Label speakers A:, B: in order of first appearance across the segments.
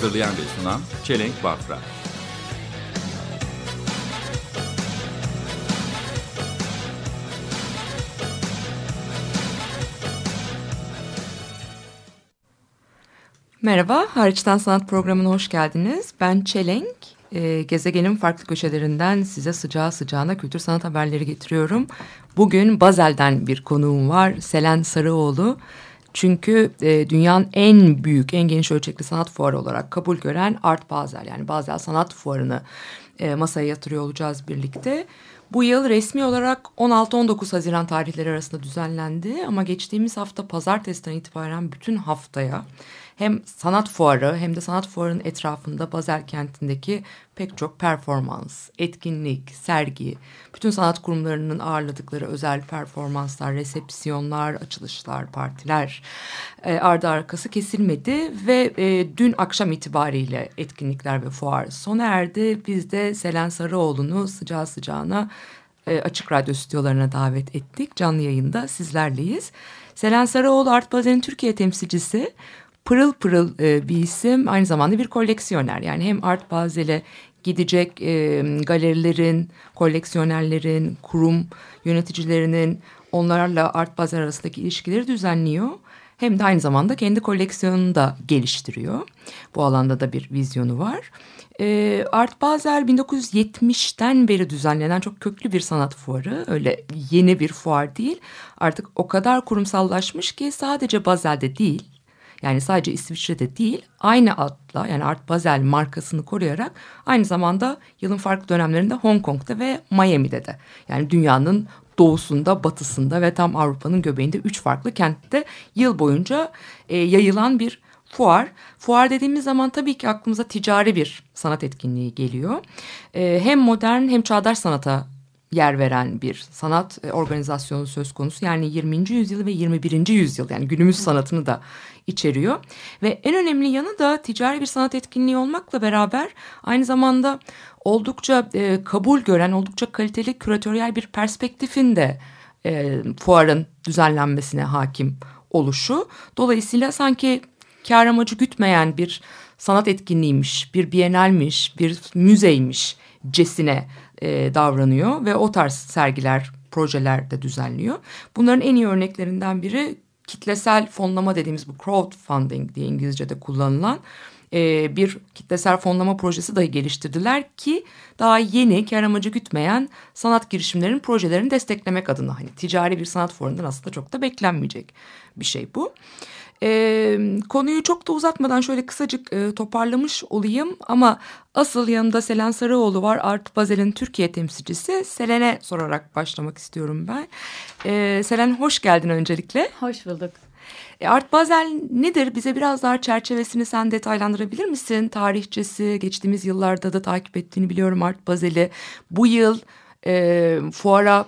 A: Hazırlayan ve sunan Çelenk Bafra.
B: Merhaba, Hariçten Sanat programına hoş geldiniz. Ben Çelenk. Ee, gezegenin farklı köşelerinden size sıcağı sıcağına kültür sanat haberleri getiriyorum. Bugün Bazel'den bir konuğum var, Selen Sarıoğlu. Çünkü e, dünyanın en büyük, en geniş ölçekli sanat fuarı olarak kabul gören Art Basel yani Basel Sanat Fuarı'nı e, masaya yatırıyor olacağız birlikte. Bu yıl resmi olarak 16-19 Haziran tarihleri arasında düzenlendi ama geçtiğimiz hafta pazartesiden itibaren bütün haftaya hem sanat fuarı hem de sanat fuarının etrafında Basel kentindeki pek çok performans, etkinlik, sergi, bütün sanat kurumlarının ağırladıkları özel performanslar, resepsiyonlar, açılışlar, partiler e, ardı arkası kesilmedi ve e, dün akşam itibariyle etkinlikler ve fuar sona erdi. Biz de Selen Sarıoğlu'nu sıcağı sıcağına e, Açık Radyo stüdyolarına davet ettik. Canlı yayında sizlerleyiz. Selen Sarıoğlu Art Bazel'in Türkiye temsilcisi pırıl pırıl e, bir isim aynı zamanda bir koleksiyoner. Yani hem Art Basel'e gidecek e, galerilerin, koleksiyonerlerin, kurum yöneticilerinin onlarla Art Basel arasındaki ilişkileri düzenliyor. Hem de aynı zamanda kendi koleksiyonunu da geliştiriyor. Bu alanda da bir vizyonu var. E, Art Basel 1970'ten beri düzenlenen çok köklü bir sanat fuarı. Öyle yeni bir fuar değil. Artık o kadar kurumsallaşmış ki sadece Basel'de değil yani sadece İsviçre'de değil aynı adla yani Art Basel markasını koruyarak aynı zamanda yılın farklı dönemlerinde Hong Kong'da ve Miami'de de yani dünyanın doğusunda, batısında ve tam Avrupa'nın göbeğinde üç farklı kentte yıl boyunca e, yayılan bir fuar. Fuar dediğimiz zaman tabii ki aklımıza ticari bir sanat etkinliği geliyor. E, hem modern hem çağdaş sanata yer veren bir sanat e, organizasyonu söz konusu. Yani 20. yüzyıl ve 21. yüzyıl yani günümüz sanatını da içeriyor. Ve en önemli yanı da ticari bir sanat etkinliği olmakla beraber aynı zamanda oldukça e, kabul gören, oldukça kaliteli küratöryel bir perspektifin de e, fuarın düzenlenmesine hakim oluşu. Dolayısıyla sanki kar amacı gütmeyen bir sanat etkinliğiymiş, bir bienalmiş, bir müzeymiş cesine e, davranıyor ve o tarz sergiler, projeler de düzenliyor. Bunların en iyi örneklerinden biri kitlesel fonlama dediğimiz bu crowdfunding diye İngilizce'de kullanılan e, bir kitlesel fonlama projesi dahi geliştirdiler ki daha yeni kar amacı gütmeyen sanat girişimlerinin projelerini desteklemek adına hani ticari bir sanat fuarından aslında çok da beklenmeyecek bir şey bu. E, konuyu çok da uzatmadan şöyle kısacık e, toparlamış olayım ama asıl yanımda Selen Sarıoğlu var Art Bazel'in Türkiye temsilcisi. Selen'e sorarak başlamak istiyorum ben. E, Selen hoş geldin öncelikle.
C: Hoş bulduk.
B: E, Art Basel nedir? Bize biraz daha çerçevesini sen detaylandırabilir misin? Tarihçesi, geçtiğimiz yıllarda da takip ettiğini biliyorum Art Basel'i. Bu yıl e, fuara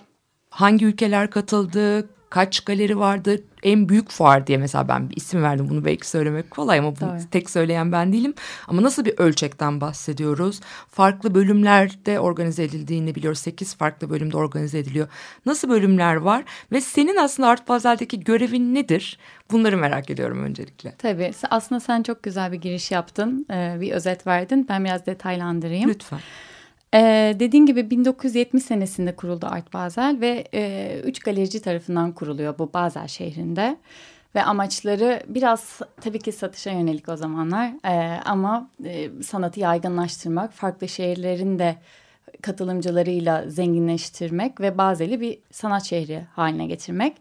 B: hangi ülkeler katıldı? Kaç galeri vardı? En büyük fuar diye mesela ben bir isim verdim. Bunu belki söylemek kolay ama bunu
C: Tabii.
B: tek söyleyen ben değilim. Ama nasıl bir ölçekten bahsediyoruz? Farklı bölümlerde organize edildiğini biliyoruz. Sekiz farklı bölümde organize ediliyor. Nasıl bölümler var? Ve senin aslında Art Basel'deki görevin nedir? Bunları merak ediyorum öncelikle.
C: Tabii aslında sen çok güzel bir giriş yaptın. Ee, bir özet verdin. Ben biraz detaylandırayım.
B: Lütfen.
C: Ee, dediğin gibi 1970 senesinde kuruldu Art Basel ve e, üç galerici tarafından kuruluyor bu Basel şehrinde. Ve amaçları biraz tabii ki satışa yönelik o zamanlar Ee, ama e, sanatı yaygınlaştırmak, farklı şehirlerin de katılımcılarıyla zenginleştirmek ve Basel'i bir sanat şehri haline getirmek.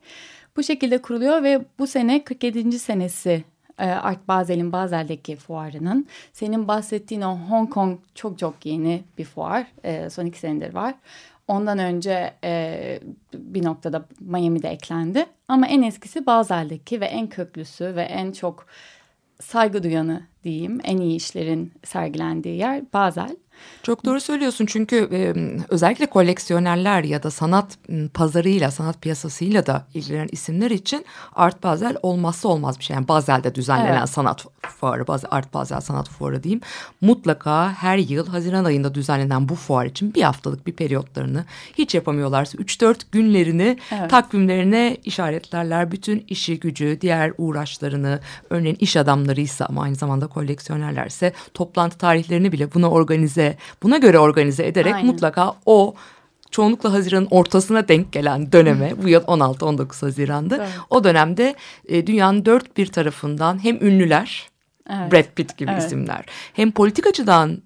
C: Bu şekilde kuruluyor ve bu sene 47. senesi e, Art Basel'in Basel'deki fuarının. Senin bahsettiğin o Hong Kong çok çok yeni bir fuar. E, son iki senedir var. Ondan önce e, bir noktada Miami'de eklendi. Ama en eskisi Basel'deki ve en köklüsü ve en çok saygı duyanı diyeyim. En iyi işlerin sergilendiği yer Basel.
B: Çok doğru söylüyorsun çünkü e, özellikle koleksiyonerler ya da sanat m, pazarıyla, sanat piyasasıyla da ilgilenen isimler için Art Basel olmazsa olmaz bir şey. Yani Basel'de düzenlenen
C: Evet.
B: sanat fuarı, Art Basel sanat fuarı diyeyim. Mutlaka her yıl Haziran ayında düzenlenen bu fuar için bir haftalık bir periyotlarını hiç yapamıyorlarsa 3-4 günlerini
C: Evet.
B: takvimlerine işaretlerler. Bütün işi gücü, diğer uğraşlarını, örneğin iş adamlarıysa ama aynı zamanda koleksiyonerlerse toplantı tarihlerini bile buna organize, buna göre organize ederek
C: Aynen.
B: mutlaka o çoğunlukla Haziran'ın ortasına denk gelen döneme bu yıl 16-19 Haziran'da
C: Evet.
B: o dönemde e, dünyanın dört bir tarafından hem ünlüler
C: Evet.
B: Brad Pitt gibi
C: Evet.
B: isimler hem politik açıdan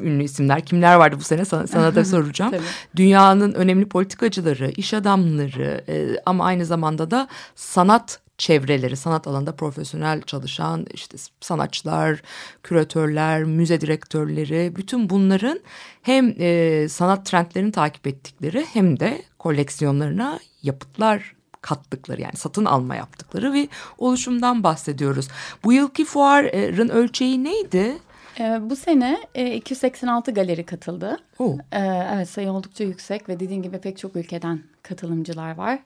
B: ünlü isimler kimler vardı bu sene sana, sana da soracağım. Dünyanın önemli politikacıları, iş adamları e, ama aynı zamanda da sanat çevreleri, sanat alanında profesyonel çalışan işte sanatçılar, küratörler, müze direktörleri bütün bunların hem e, sanat trendlerini takip ettikleri hem de koleksiyonlarına yapıtlar kattıkları yani satın alma yaptıkları bir oluşumdan bahsediyoruz. Bu yılki fuarın ölçeği neydi?
C: Ee, bu sene e, 286 galeri katıldı.
B: Oo.
C: Ee, evet sayı oldukça yüksek ve dediğin gibi pek çok ülkeden katılımcılar var.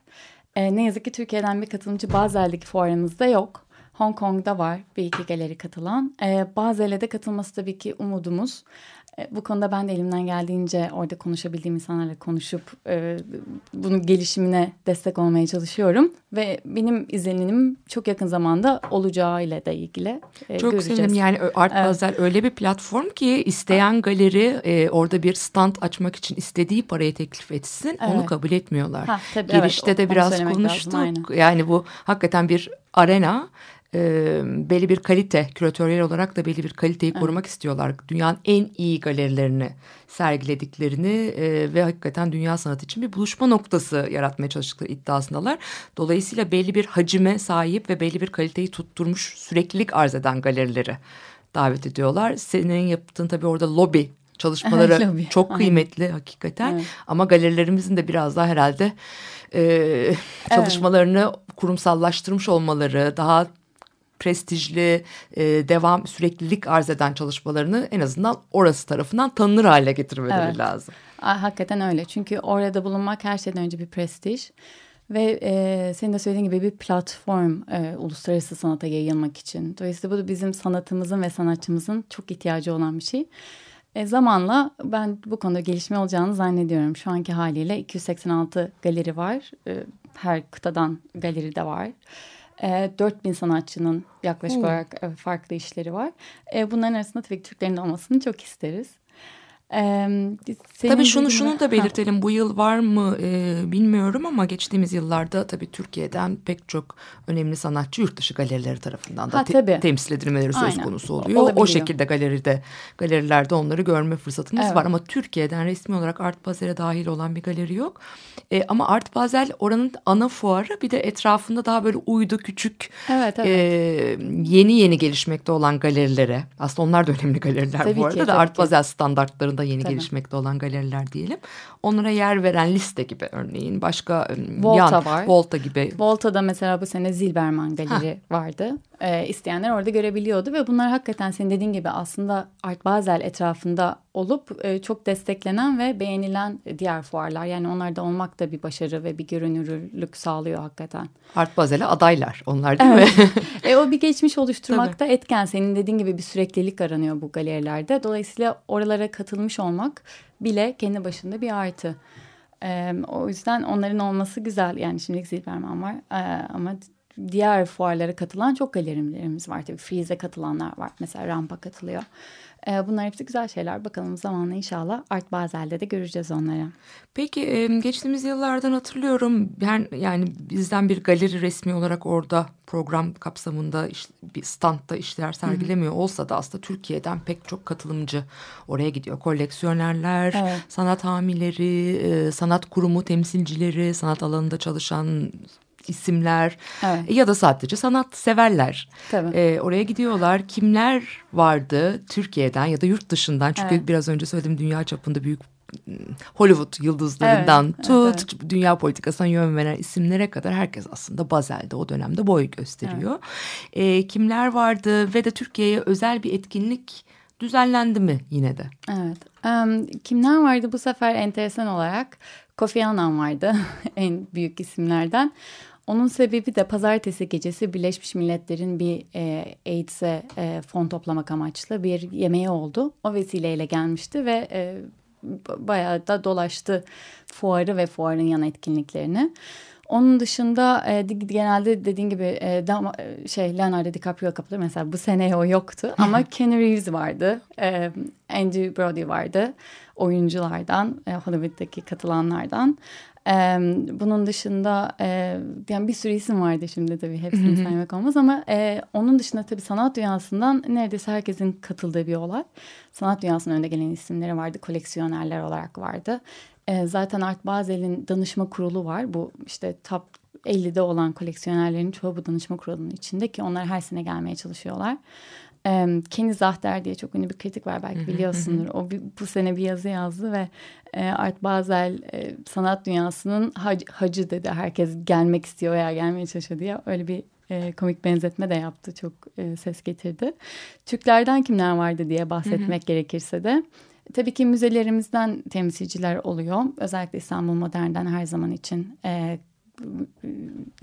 C: Ee, ne yazık ki Türkiye'den bir katılımcı Basel'deki fuarımızda yok. Hong Kong'da var bir iki galeri katılan. Ee, Basel'e de katılması tabii ki umudumuz. Ee, bu konuda ben de elimden geldiğince orada konuşabildiğim insanlarla konuşup e, bunun gelişimine destek olmaya çalışıyorum. Ve benim izlenimim çok yakın zamanda olacağıyla da ilgili. e,
B: Çok
C: göreceğiz.
B: sevindim yani Art
C: Evet.
B: Basel öyle bir platform ki isteyen galeri e, orada bir stand açmak için istediği parayı teklif etsin onu
C: Evet.
B: kabul etmiyorlar.
C: Ha, tabii, evet,
B: Girişte de
C: onu
B: biraz
C: lazım,
B: konuştuk
C: aynen.
B: yani bu hakikaten bir arena e, belli bir kalite küratöryel olarak da belli bir kaliteyi korumak istiyorlar. Dünyanın en iyi galerilerini sergilediklerini e, ve hakikaten dünya sanatı için bir buluşma noktası yaratmaya çalıştıkları iddiasındalar. Dolayısıyla belli bir hacime sahip ve belli bir kaliteyi tutturmuş süreklilik arz eden galerileri davet ediyorlar. Senin yaptığın tabii orada lobi çalışmaları
C: Lobi,
B: çok
C: aynen.
B: kıymetli hakikaten.
C: Evet.
B: Ama galerilerimizin de biraz daha herhalde e, çalışmalarını kurumsallaştırmış olmaları, daha prestijli, e, devam süreklilik arz eden çalışmalarını en azından orası tarafından tanınır hale getirmeleri
C: Evet.
B: lazım.
C: Aa, Hakikaten öyle. Çünkü orada bulunmak her şeyden önce bir prestij. Ve e, senin de söylediğin gibi bir platform e, uluslararası sanata yayılmak için. Dolayısıyla bu da bizim sanatımızın ve sanatçımızın çok ihtiyacı olan bir şey. E, zamanla ben bu konuda gelişme olacağını zannediyorum. Şu anki haliyle 286 galeri var. E, her kıtadan galeri de var. E, 4000 sanatçının yaklaşık
B: Oo.
C: olarak e, farklı işleri var. E, bunların arasında tabii ki Türklerin de olmasını çok isteriz. E, senin
B: Tabii şunu şunu da
C: Ha.
B: belirtelim. Bu yıl var mı e, bilmiyorum ama geçtiğimiz yıllarda tabii Türkiye'den pek çok önemli sanatçı yurt dışı galerileri tarafından da
C: Ha,
B: te- temsil edilmeleri söz
C: Aynen.
B: konusu
C: O-
B: oluyor. O
C: olabiliyor.
B: şekilde galeride galerilerde onları görme fırsatımız
C: Evet.
B: var ama Türkiye'den resmi olarak Art Basel'e dahil olan bir galeri yok. E, ama Art Basel oranın ana fuarı bir de etrafında daha böyle uydu küçük
C: Evet, evet.
B: e, yeni yeni gelişmekte olan galerilere aslında onlar da önemli galeriler
C: Tabii
B: bu
C: ki,
B: arada da
C: tabii
B: Art
C: ki.
B: Basel standartlarında yeni
C: Tabii.
B: gelişmekte olan galeriler diyelim. Onlara yer veren liste gibi örneğin başka
C: Volta
B: yan
C: var.
B: Volta gibi
C: Volta'da mesela bu sene Zilberman Galeri vardı. Ee, isteyenler orada görebiliyordu ve bunlar hakikaten senin dediğin gibi aslında Art Basel etrafında olup e, çok desteklenen ve beğenilen diğer fuarlar. Yani onlarda olmak da bir başarı ve bir görünürlük sağlıyor hakikaten.
B: Art Basel'e adaylar onlar değil mi?
C: e, o bir geçmiş oluşturmakta etken. Senin dediğin gibi bir süreklilik aranıyor bu galerilerde. Dolayısıyla oralara katılmış olmak bile kendi başında bir artı. Ee, o yüzden onların olması güzel. Yani şimdi Zilberman var Ee, ama diğer fuarlara katılan çok galerilerimiz var. Tabii Freeze'e katılanlar var. Mesela Rampa katılıyor. Ee, bunlar hepsi güzel şeyler. Bakalım zamanla inşallah Art Basel'de de göreceğiz onları.
B: Peki e, geçtiğimiz yıllardan hatırlıyorum ben yani bizden bir galeri resmi olarak orada program kapsamında iş- bir standta işler sergilemiyor olsa da aslında Türkiye'den pek çok katılımcı oraya gidiyor. Koleksiyonerler,
C: Evet.
B: sanat hamileri, e, sanat kurumu temsilcileri, sanat alanında çalışan isimler
C: Evet.
B: ya da sadece sanat severler.
C: Tabii.
B: E, oraya gidiyorlar. Kimler vardı Türkiye'den ya da yurt dışından? Çünkü
C: Evet.
B: biraz önce söyledim dünya çapında büyük Hollywood yıldızlarından
C: Evet,
B: tut dünya politikasına yön veren isimlere kadar herkes aslında Bazel'de o dönemde boy gösteriyor. E, kimler vardı ve de Türkiye'ye özel bir etkinlik düzenlendi mi yine de?
C: Evet. Em, kimler vardı bu sefer enteresan olarak? Kofi Annan vardı en büyük isimlerden. Onun sebebi de pazartesi gecesi Birleşmiş Milletler'in bir e, AIDS'e e, fon toplamak amaçlı bir yemeği oldu. O vesileyle gelmişti ve e, bayağı da dolaştı fuarı ve fuarın yan etkinliklerini. Onun dışında e, genelde dediğin gibi e, dama- e, şey Leonardo DiCaprio kapıda mesela bu sene o yoktu ama Keanu Reeves vardı, e, Andrew Brody vardı oyunculardan, e, Hollywood'daki katılanlardan. E, bunun dışında e, yani bir sürü isim vardı şimdi tabii hepsini saymak olmaz ama e, onun dışında tabii sanat dünyasından neredeyse herkesin katıldığı bir olay. Sanat dünyasının önde gelen isimleri vardı, koleksiyonerler olarak vardı. E, zaten Art Basel'in danışma kurulu var. Bu işte top 50'de olan koleksiyonerlerin çoğu bu danışma kurulunun içinde ki onlar her sene gelmeye çalışıyorlar. E, Kenny Zahter diye çok ünlü bir kritik var belki biliyorsundur. O bir- bu sene bir yazı yazdı ve e, Art Basel e, sanat dünyasının hac- hacı dedi. Herkes gelmek istiyor veya gelmeye çalışıyor diye öyle bir e, komik benzetme de yaptı. Çok e, ses getirdi. Türklerden kimler vardı diye bahsetmek gerekirse de tabii ki müzelerimizden temsilciler oluyor. Özellikle İstanbul Modern'den her zaman için e,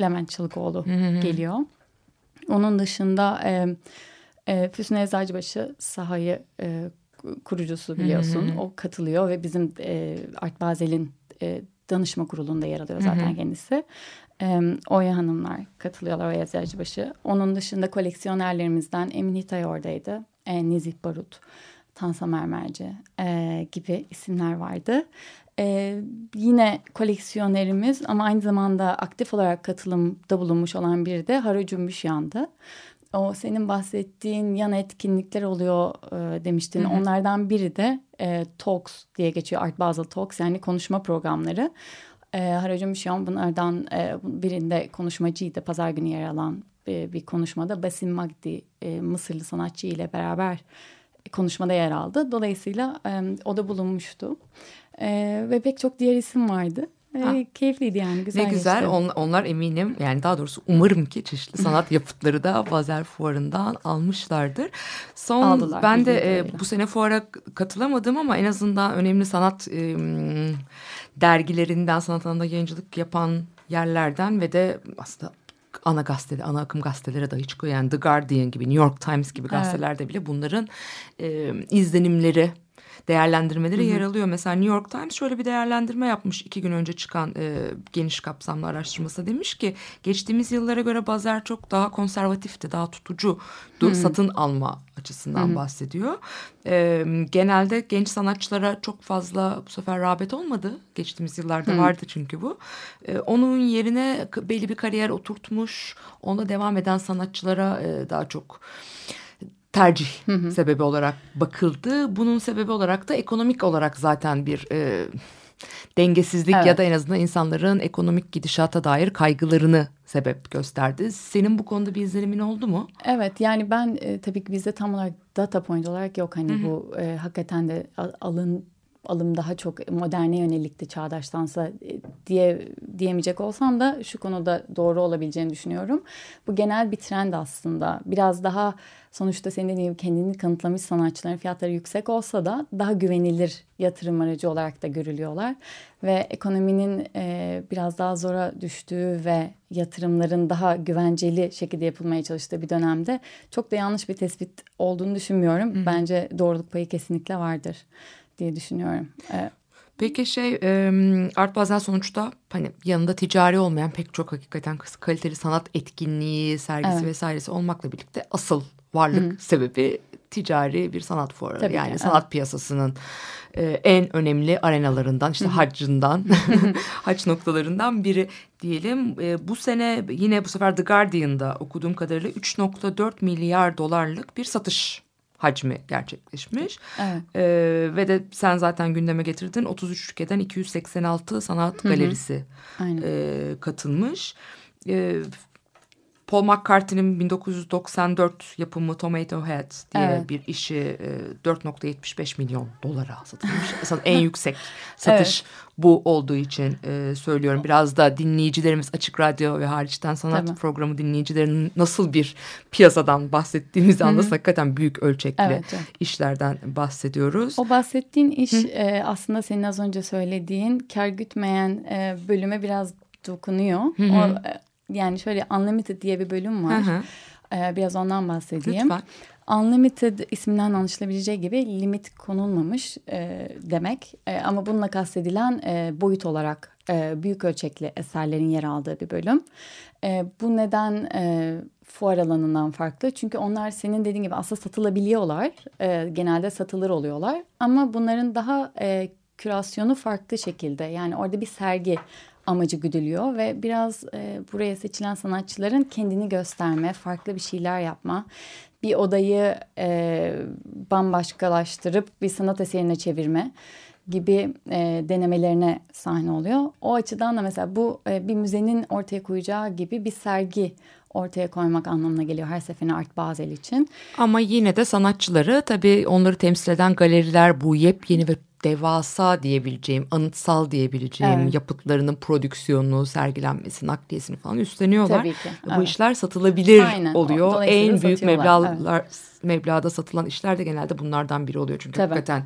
C: Levent Çalıkoğlu geliyor. Onun dışında e, e, Füsun Eczacıbaşı sahayı e, kurucusu biliyorsun. O katılıyor ve bizim e, Art Basel'in e, danışma kurulunda yer alıyor zaten kendisi. E, Oya Hanımlar katılıyorlar Oya Eczacıbaşı. Onun dışında koleksiyonerlerimizden Emin Hitay oradaydı. E, Nezih Barut, Tansa Mermerci e, gibi isimler vardı. E, yine koleksiyonerimiz ama aynı zamanda aktif olarak katılımda bulunmuş olan biri de Haro Cümbüşyan'dı. O senin bahsettiğin yan etkinlikler oluyor e, demiştin. Onlardan biri de e, Talks diye geçiyor. Art Basel Talks yani konuşma programları. E, Haro Cümbüşyan bunlardan e, birinde konuşmacıydı. Pazar günü yer alan e, bir konuşmada Basim Magdi e, Mısırlı sanatçı ile beraber konuşmada yer aldı. Dolayısıyla e, o da bulunmuştu. E, ve pek çok diğer isim vardı. E,
B: Ha.
C: keyifliydi yani güzel
B: ne güzel.
C: geçti.
B: On- onlar eminim yani daha doğrusu umarım ki çeşitli sanat yapıtları da Basel Fuarı'ndan almışlardır. Son
C: Aldılar,
B: ben de e, bu sene fuara katılamadım ama en azından önemli sanat e, dergilerinden sanat alanında yayıncılık yapan yerlerden ve de aslında ana gazetede, ana akım gazetelere dahi çıkıyor. Yani The Guardian gibi, New York Times gibi
C: Evet.
B: gazetelerde bile bunların e, izlenimleri, değerlendirmeleri yer alıyor. Mesela New York Times şöyle bir değerlendirme yapmış iki gün önce çıkan e, geniş kapsamlı araştırması demiş ki geçtiğimiz yıllara göre Bazer çok daha konservatifti, daha tutucu satın alma açısından bahsediyor. E, genelde genç sanatçılara çok fazla bu sefer rağbet olmadı. Geçtiğimiz yıllarda vardı çünkü bu. E, onun yerine belli bir kariyer oturtmuş, ona devam eden sanatçılara e, daha çok tercih sebebi olarak bakıldı. Bunun sebebi olarak da ekonomik olarak zaten bir e, dengesizlik
C: Evet.
B: ya da en azından insanların ekonomik gidişata dair kaygılarını sebep gösterdi. Senin bu konuda bir izlenimin oldu mu?
C: Evet yani ben e, tabii ki bizde tam olarak data point olarak yok hani bu e, hakikaten de alın alım daha çok moderne yönelikti çağdaştansa e, diye diyemeyecek olsam da şu konuda doğru olabileceğini düşünüyorum. Bu genel bir trend aslında. Biraz daha sonuçta senin dediğin gibi kendini kanıtlamış sanatçıların fiyatları yüksek olsa da daha güvenilir yatırım aracı olarak da görülüyorlar. Ve ekonominin e, biraz daha zora düştüğü ve yatırımların daha güvenceli şekilde yapılmaya çalıştığı bir dönemde çok da yanlış bir tespit olduğunu düşünmüyorum. Bence doğruluk payı kesinlikle vardır diye düşünüyorum.
B: Peki şey e, Art Basel sonuçta hani yanında ticari olmayan pek çok hakikaten kaliteli sanat etkinliği, sergisi
C: Evet.
B: vesairesi olmakla birlikte asıl varlık sebebi ticari bir sanat fuarı.
C: Tabii ki,
B: yani
C: evet.
B: sanat piyasasının e, en önemli arenalarından işte haccından, hac noktalarından biri diyelim. E, bu sene yine bu sefer The Guardian'da okuduğum kadarıyla 3.4 milyar dolarlık bir satış hacmi gerçekleşmiş.
C: Evet.
B: Ee, ve de sen zaten gündeme getirdin 33 ülkeden 286 sanat galerisi
C: Aynen.
B: e, katılmış. E, Paul McCartney'nin 1994 yapımı Tomato Head diye
C: Evet.
B: bir işi e, 4.75 milyon dolara satılmış. En yüksek satış bu olduğu için e, söylüyorum. Biraz da dinleyicilerimiz Açık Radyo ve hariçten sanat
C: Tabii.
B: programı dinleyicilerinin nasıl bir piyasadan bahsettiğimizi anlasın. Hakikaten büyük ölçekli
C: Evet, evet.
B: işlerden bahsediyoruz.
C: O bahsettiğin iş e, aslında senin az önce söylediğin kar gütmeyen e, bölüme biraz dokunuyor. O, e, yani şöyle Unlimited diye bir bölüm var.
B: Hı hı.
C: E, biraz ondan bahsedeyim.
B: Lütfen.
C: Unlimited isminden anlaşılabileceği gibi limit konulmamış e, demek. E, ama bununla kastedilen e, boyut olarak e, büyük ölçekli eserlerin yer aldığı bir bölüm. E, bu neden e, fuar alanından farklı? Çünkü onlar senin dediğin gibi aslında satılabiliyorlar. E, genelde satılır oluyorlar. Ama bunların daha e, kürasyonu farklı şekilde. Yani orada bir sergi amacı güdülüyor ve biraz e, buraya seçilen sanatçıların kendini gösterme, farklı bir şeyler yapma, bir odayı e, bambaşkalaştırıp bir sanat eserine çevirme gibi e, denemelerine sahne oluyor. O açıdan da mesela bu e, bir müzenin ortaya koyacağı gibi bir sergi ortaya koymak anlamına geliyor her seferinde Art Basel için.
B: Ama yine de sanatçıları tabii onları temsil eden galeriler bu yepyeni ve devasa diyebileceğim, anıtsal diyebileceğim
C: Evet.
B: yapıtlarının prodüksiyonunu, sergilenmesi, nakliyesini falan üstleniyorlar.
C: Tabii ki,
B: Bu
C: evet.
B: işler satılabilir
C: Aynen,
B: oluyor. En büyük meblağlar, meblağda satılan işler de genelde bunlardan biri oluyor. Çünkü
C: Tabii.
B: hakikaten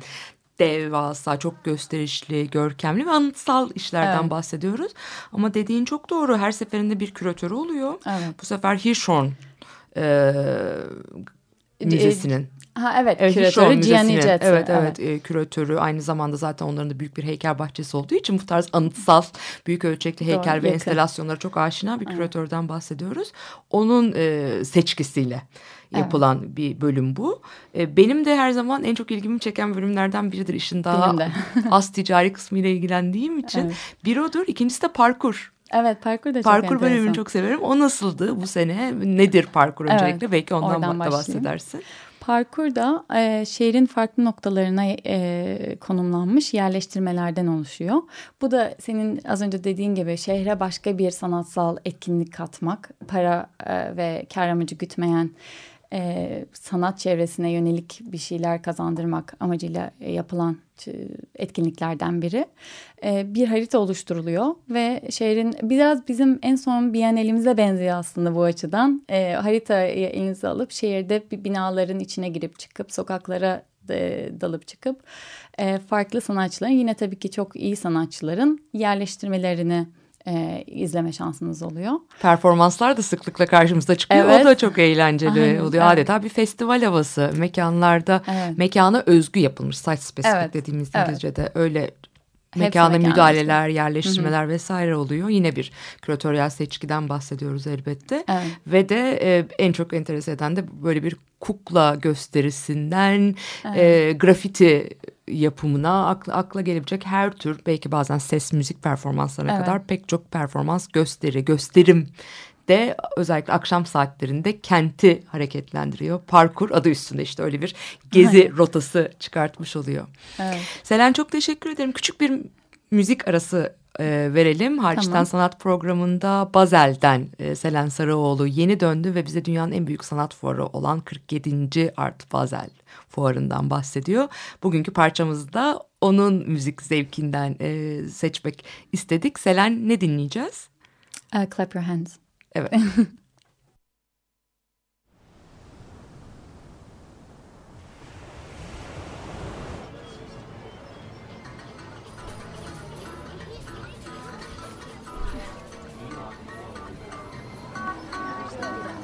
B: devasa, çok gösterişli, görkemli ve anıtsal işlerden
C: Evet.
B: bahsediyoruz. Ama dediğin çok doğru. Her seferinde bir küratörü oluyor.
C: Evet.
B: Bu sefer Hirschhorn e, Müzesi'nin.
C: Ha evet,
B: Evet,
C: küratörü Gianni. Jetsi.
B: Evet evet, e, küratörü aynı zamanda zaten onların da büyük bir heykel bahçesi olduğu için bu tarz anıtsal büyük ölçekli heykel
C: Doğru,
B: ve
C: yakın.
B: enstalasyonlara çok aşina bir küratörden bahsediyoruz. Onun e, seçkisiyle yapılan bir bölüm bu. E, benim de her zaman en çok ilgimi çeken bölümlerden biridir. İşin daha az ticari kısmıyla ilgilendiğim için.
C: Evet.
B: Bir odur, ikincisi de parkur.
C: Evet, parkur da çok
B: Parkur bölümünü çok severim. O nasıldı bu sene? Nedir parkur
C: Evet,
B: öncelikle? Belki ondan
C: oradan
B: da bahsedersin.
C: Parkurda e, şehrin farklı noktalarına e, konumlanmış yerleştirmelerden oluşuyor. Bu da senin az önce dediğin gibi şehre başka bir sanatsal etkinlik katmak, para e, ve kar amacı gütmeyen e, sanat çevresine yönelik bir şeyler kazandırmak amacıyla yapılan etkinliklerden biri. E, bir harita oluşturuluyor ve şehrin biraz bizim en son Biennale'imize benziyor aslında bu açıdan. E, haritayı elinize alıp şehirde bir binaların içine girip çıkıp sokaklara e, dalıp çıkıp e, farklı sanatçıların yine tabii ki çok iyi sanatçıların yerleştirmelerini e, izleme şansınız oluyor.
B: Performanslar da sıklıkla karşımıza çıkıyor.
C: Evet.
B: O da çok eğlenceli
C: Aynen,
B: oluyor.
C: evet.
B: Adeta bir festival havası. Mekanlarda
C: Evet.
B: mekana özgü yapılmış. Site specific
C: Evet,
B: dediğimiz
C: evet.
B: İngilizce'de öyle mekana müdahaleler, yerleştirmeler vesaire oluyor. Yine bir küratöryel seçkiden bahsediyoruz elbette.
C: Evet.
B: Ve de e, en çok enterese eden de böyle bir kukla gösterisinden e, grafiti yapımına akla, akla gelebilecek her tür belki bazen ses müzik performanslarına
C: Evet.
B: kadar pek çok performans gösteri, gösterim de özellikle akşam saatlerinde kenti hareketlendiriyor. Parkur adı üstünde işte öyle bir gezi rotası çıkartmış oluyor.
C: Evet.
B: Selen çok teşekkür ederim. Küçük bir müzik arası e, verelim. Hariçten
C: Tamam.
B: Sanat programında Bazel'den e, Selen Sarıoğlu yeni döndü ve bize dünyanın en büyük sanat fuarı olan 47. Art Basel fuarından bahsediyor. Bugünkü parçamızda onun müzik zevkinden e, seçmek istedik. Selen ne dinleyeceğiz?
C: Uh, clap your hands.
B: Evet.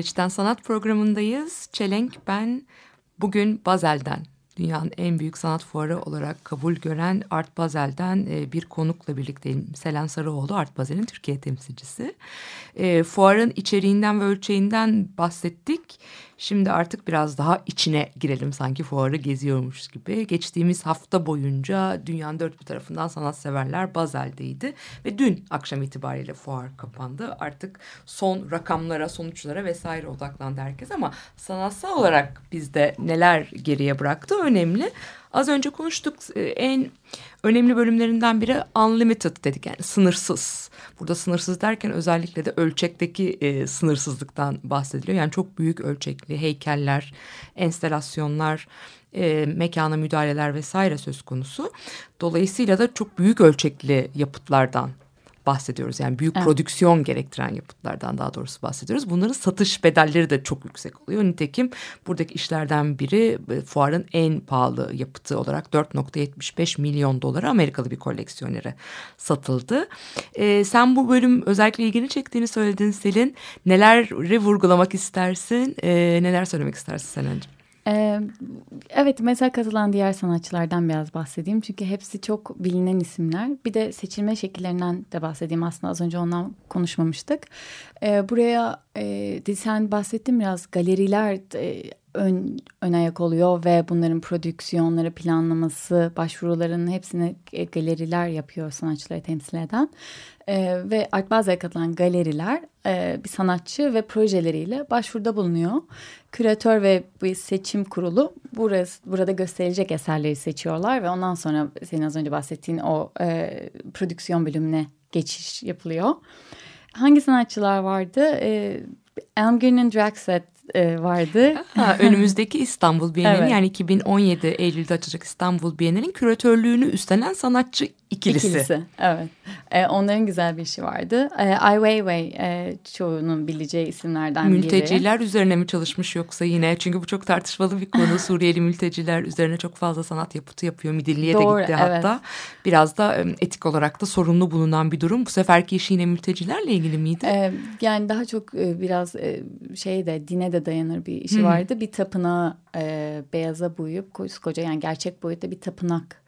B: Hariçten Sanat programındayız. Çelenk ben bugün Bazel'den dünyanın en büyük sanat fuarı olarak kabul gören Art Basel'den e, bir konukla birlikteyim. Selen Sarıoğlu Art Basel'in Türkiye temsilcisi. E, fuarın içeriğinden ve ölçeğinden bahsettik. Şimdi artık biraz daha içine girelim sanki fuarı geziyormuş gibi. Geçtiğimiz hafta boyunca dünyanın dört bir tarafından sanatseverler Basel'deydi. Ve dün akşam itibariyle fuar kapandı. Artık son rakamlara, sonuçlara vesaire odaklandı herkes ama sanatsal olarak bizde neler geriye bıraktı önemli. Az önce konuştuk e, en önemli bölümlerinden biri unlimited dedik yani sınırsız. Burada sınırsız derken özellikle de ölçekteki e, sınırsızlıktan bahsediliyor. Yani çok büyük ölçekli heykeller, enstelasyonlar, e, mekana müdahaleler vesaire söz konusu. Dolayısıyla da çok büyük ölçekli yapıtlardan bahsediyoruz. Yani büyük
C: Evet.
B: prodüksiyon gerektiren yapıtlardan daha doğrusu bahsediyoruz. Bunların satış bedelleri de çok yüksek oluyor. Nitekim buradaki işlerden biri e, fuarın en pahalı yapıtı olarak 4.75 milyon dolara Amerikalı bir koleksiyonere satıldı. E, sen bu bölüm özellikle ilgini çektiğini söyledin Selin. Neleri vurgulamak istersin? E, neler söylemek istersin Selen'cim?
C: Ee, evet mesela katılan diğer sanatçılardan biraz bahsedeyim. Çünkü hepsi çok bilinen isimler. Bir de seçilme şekillerinden de bahsedeyim. Aslında az önce ondan konuşmamıştık. Ee, buraya e, sen bahsettin biraz galeriler ön, ön ayak oluyor ve bunların prodüksiyonları, planlaması, başvurularının hepsini e, galeriler yapıyor sanatçıları temsil eden. Ee, ve Art Basel'e katılan galeriler e, bir sanatçı ve projeleriyle başvuruda bulunuyor. Küratör ve bir seçim kurulu burası, burada gösterilecek eserleri seçiyorlar ve ondan sonra senin az önce bahsettiğin o e, prodüksiyon bölümüne geçiş yapılıyor. Hangi sanatçılar vardı? E, Elmgren Draxet e, vardı.
B: Ha, önümüzdeki İstanbul Bienali
C: Evet.
B: yani 2017 Eylül'de açılacak İstanbul Bienali'nin küratörlüğünü üstlenen sanatçı ikilisi.
C: İkilisi, evet. E, onların güzel bir işi vardı. E, Ai Weiwei e, çoğunun bileceği isimlerden biri.
B: Mülteciler üzerine mi çalışmış yoksa yine çünkü bu çok tartışmalı bir konu. Suriyeli mülteciler üzerine çok fazla sanat yapıtı yapıyor. Midilli'ye de gitti
C: evet.
B: hatta. Biraz da e, etik olarak da sorunlu bulunan bir durum. Bu seferki işi yine mültecilerle ilgili miydi?
C: E, yani daha çok e, biraz e, şey de dine de dayanır bir işi vardı. Bir tapınağı e, beyaza boyayıp koskoca yani gerçek boyutta bir tapınak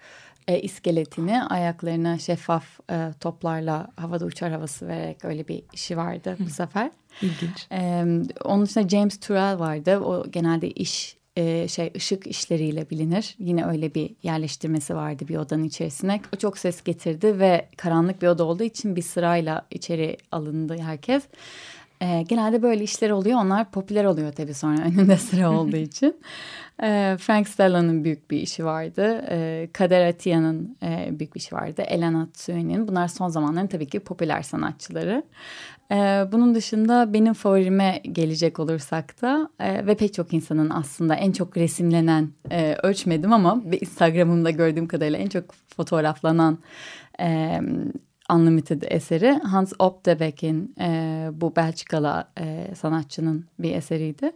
C: e, iskeletini ayaklarına şeffaf e, toplarla havada uçar havası vererek öyle bir işi vardı bu sefer.
B: İlginç.
C: Ee, onun dışında James Turrell vardı. O genelde iş e, şey ışık işleriyle bilinir. Yine öyle bir yerleştirmesi vardı bir odanın içerisine. O çok ses getirdi ve karanlık bir oda olduğu için bir sırayla içeri alındı herkes. Ee, genelde böyle işler oluyor. Onlar popüler oluyor tabii sonra önünde sıra olduğu için. Ee, Frank Stella'nın büyük bir işi vardı. Ee, Kader Atiyah'nın e, büyük bir işi vardı. Elena Tsue'nin. Bunlar son zamanların tabii ki popüler sanatçıları. Ee, bunun dışında benim favorime gelecek olursak da e, ve pek çok insanın aslında en çok resimlenen e, ölçmedim ama Instagram'ımda gördüğüm kadarıyla en çok fotoğraflanan e, Unlimited eseri Hans Opdebeck'in e, bu Belçikalı e, sanatçının bir eseriydi.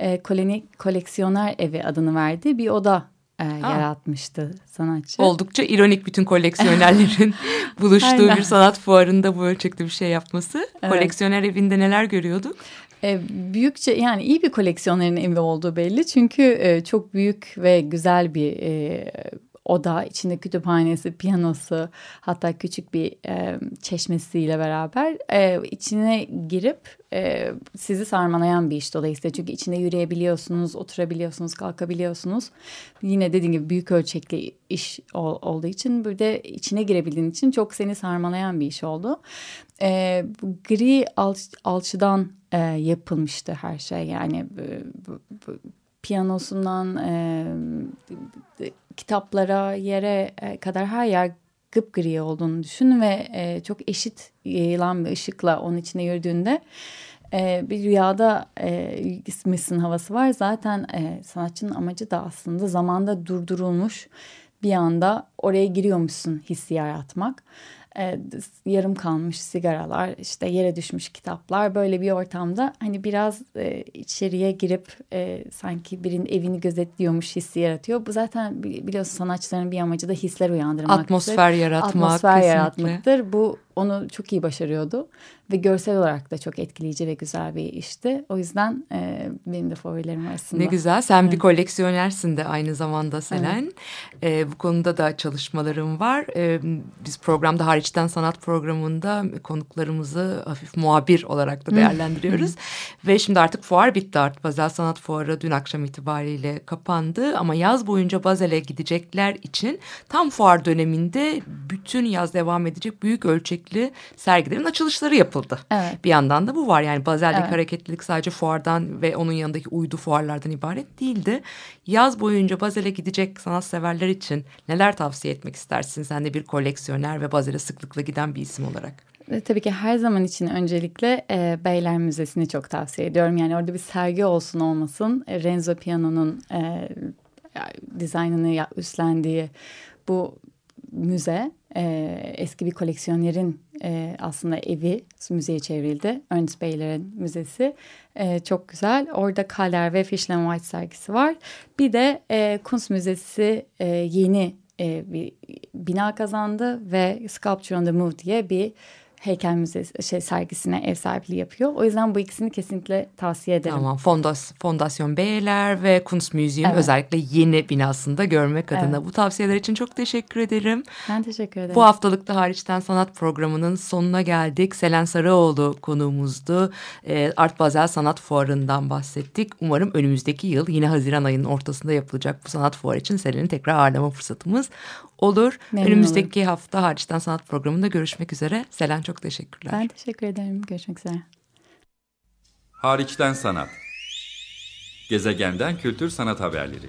C: E, koloni, koleksiyoner evi adını verdiği bir oda e, yaratmıştı sanatçı.
B: Oldukça ironik bütün koleksiyonerlerin buluştuğu
C: Aynen.
B: bir sanat fuarında bu ölçekte bir şey yapması. Koleksiyoner evinde neler görüyorduk?
C: E, büyükçe yani iyi bir koleksiyonerin evi olduğu belli çünkü e, çok büyük ve güzel bir e, oda içinde kütüphanesi, piyanosu hatta küçük bir e, çeşmesiyle beraber e, içine girip e, sizi sarmalayan bir iş dolayısıyla çünkü içinde yürüyebiliyorsunuz, oturabiliyorsunuz, kalkabiliyorsunuz. Yine dediğim gibi büyük ölçekli iş ol, olduğu için bir de içine girebildiğin için çok seni sarmalayan bir iş oldu. E, gri alç, alçıdan e, yapılmıştı her şey yani bu, bu, bu, piyanosundan e, kitaplara yere e, kadar her yer gıpgri olduğunu düşün ve e, çok eşit yayılan bir ışıkla onun içine yürüdüğünde e, bir rüyada e, misin havası var. Zaten e, sanatçının amacı da aslında zamanda durdurulmuş bir anda oraya giriyormuşsun hissi yaratmak. E, yarım kalmış sigaralar, işte yere düşmüş kitaplar böyle bir ortamda hani biraz e, içeriye girip e, sanki birinin evini gözetliyormuş hissi yaratıyor. Bu zaten bi- biliyorsun sanatçıların bir amacı da hisler uyandırmaktır.
B: Atmosfer yaratmak,
C: Atmosfer
B: kesinlikle.
C: yaratmaktır. Bu onu çok iyi başarıyordu ve görsel olarak da çok etkileyici ve güzel bir işti. O yüzden e, benim de favorilerim arasında.
B: Ne güzel. Sen bir koleksiyonersin de aynı zamanda Selen. Ee, bu konuda da çalışmalarım var. Ee, biz programda hariçten sanat programında konuklarımızı hafif muhabir olarak da değerlendiriyoruz. Ve şimdi artık fuar bitti. Art Basel Sanat Fuarı dün akşam itibariyle kapandı. Ama yaz boyunca Basel'e gidecekler için tam fuar döneminde bütün yaz devam edecek büyük ölçekli sergilerin açılışları yapıldı.
C: Evet.
B: Bir yandan da bu var yani Bazel'deki
C: Evet.
B: hareketlilik sadece fuardan ve onun yanındaki uydu fuarlardan ibaret değildi. Yaz boyunca Bazel'e gidecek sanatseverler için neler tavsiye etmek istersin? Sen de bir koleksiyoner ve Bazel'e sıklıkla giden bir isim olarak.
C: Ve tabii ki her zaman için öncelikle e, Beyler Müzesi'ni çok tavsiye ediyorum. Yani orada bir sergi olsun olmasın. E, Renzo Piano'nun e, dizaynını ya- üstlendiği bu müze e, eski bir koleksiyonerin e, aslında evi müzeye çevrildi. Ernst Beyler'in müzesi. E, çok güzel. Orada Kaller ve Fischl White sergisi var. Bir de e, Kunst Müzesi e, yeni e, bir bina kazandı ve Sculpture on the Move diye bir heykel müzesi şey sergisine ev sahipliği yapıyor. O yüzden bu ikisini kesinlikle tavsiye ederim.
B: Tamam Fondas, Fondasyon Beyler ve Kunstmuseum
C: Evet.
B: özellikle yeni binasında görmek adına
C: Evet.
B: bu tavsiyeler için çok teşekkür ederim.
C: Ben teşekkür ederim.
B: Bu haftalıkta hariçten sanat programının sonuna geldik. Selen Sarıoğlu konuğumuzdu. Ee, Art Basel Sanat Fuarı'ndan bahsettik. Umarım önümüzdeki yıl yine Haziran ayının ortasında yapılacak bu sanat fuarı için Selen'i tekrar ağırlama fırsatımız olur.
C: Memnun
B: önümüzdeki hafta hariçten sanat programında görüşmek üzere. Selen çok teşekkürler.
C: Ben teşekkür ederim. Görüşmek üzere.
A: Hariçten sanat. Gezegenden kültür sanat haberleri.